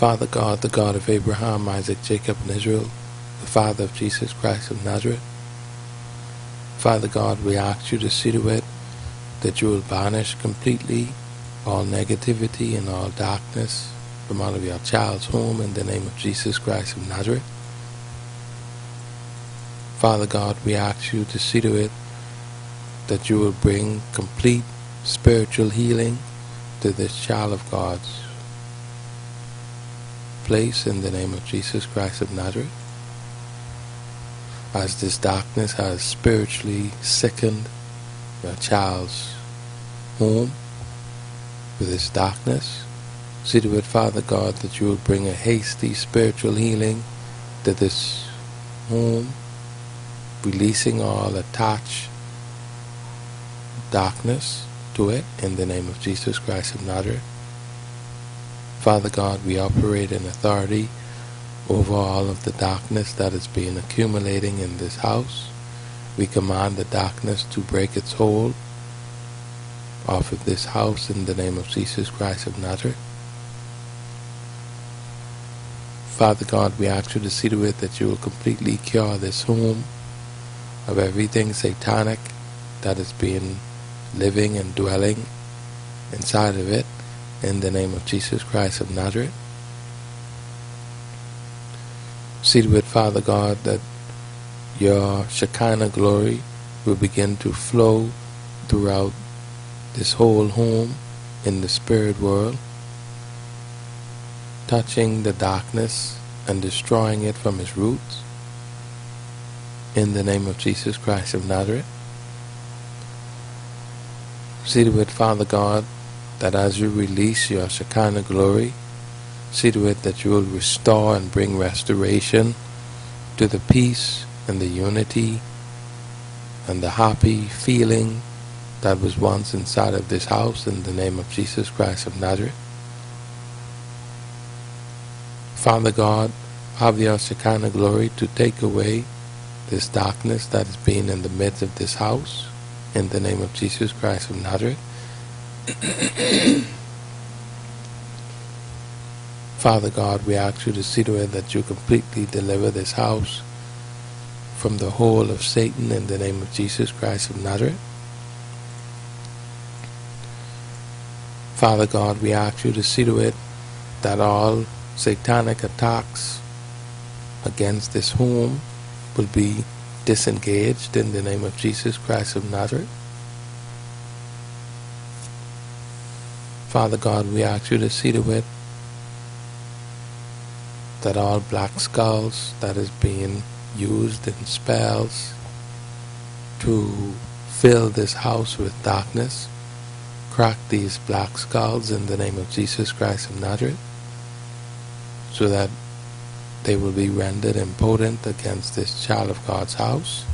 Father God, the God of Abraham, Isaac, Jacob, and Israel, the Father of Jesus Christ of Nazareth. Father God, we ask you to see to it that you will banish completely all negativity and all darkness from out of your child's home in the name of Jesus Christ of Nazareth. Father God, we ask you to see to it that you will bring complete spiritual healing to this child of God's place in the name of Jesus Christ of Nazareth. As this darkness has spiritually sickened your child's home with this darkness, see to it, Father God, that you will bring a hasty spiritual healing to this home, releasing all attached darkness to it in the name of Jesus Christ of Nazareth. Father God, we operate in authority over all of the darkness that is being accumulating in this house. We command the darkness to break its hold off of this house in the name of Jesus Christ of Nazareth. Father God, we ask you to see to it that you will completely cure this home of everything satanic that is being living and dwelling inside of it in the name of Jesus Christ of Nazareth. See with Father God, that your Shekinah glory will begin to flow throughout this whole home in the spirit world, touching the darkness and destroying it from its roots. In the name of Jesus Christ of Nazareth. See with Father God, that as you release your Shekinah glory, see to it that you will restore and bring restoration to the peace and the unity and the happy feeling that was once inside of this house in the name of Jesus Christ of Nazareth. Father God, have your Shekinah glory to take away this darkness that is being in the midst of this house in the name of Jesus Christ of Nazareth. Father God, we ask you to see to it that you completely deliver this house from the hold of Satan in the name of Jesus Christ of Nazareth. Father God, we ask you to see to it that all satanic attacks against this home will be disengaged in the name of Jesus Christ of Nazareth. Father God, we ask you to see to it that all black skulls that is being used in spells to fill this house with darkness, crack these black skulls in the name of Jesus Christ of Nazareth, so that they will be rendered impotent against this child of God's house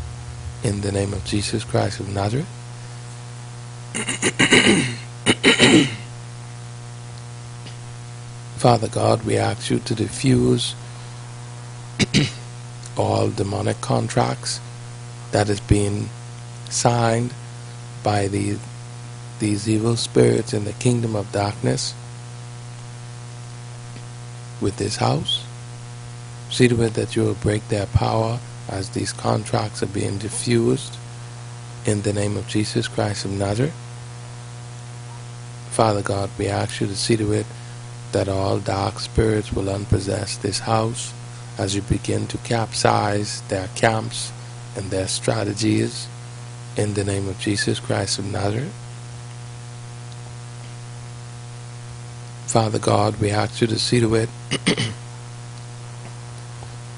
in the name of Jesus Christ of Nazareth. Father God, we ask you to diffuse all demonic contracts that is being signed by the, these evil spirits in the kingdom of darkness with this house See to it that you will break their power as these contracts are being diffused in the name of Jesus Christ of Nazareth. Father God, we ask you to see to it that all dark spirits will unpossess this house as you begin to capsize their camps and their strategies in the name of Jesus Christ of Nazareth. Father God, we ask you to see to it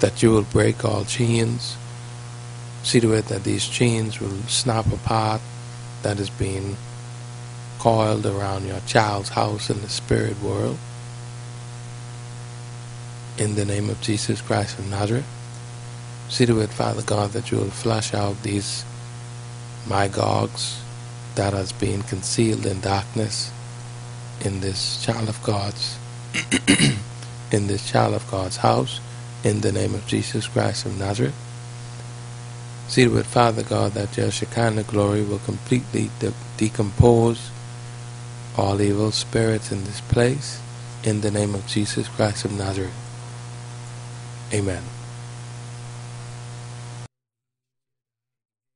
that you will break all chains. See to it that these chains will snap apart that is being coiled around your child's house in the spirit world. In the name of Jesus Christ of Nazareth. See to it, Father God, that you will flush out these Magogs that has been concealed in darkness in this child of God's in this child of God's house in the name of Jesus Christ of Nazareth. See to it, Father God that your Shekinah glory will completely de decompose all evil spirits in this place in the name of Jesus Christ of Nazareth. Amen.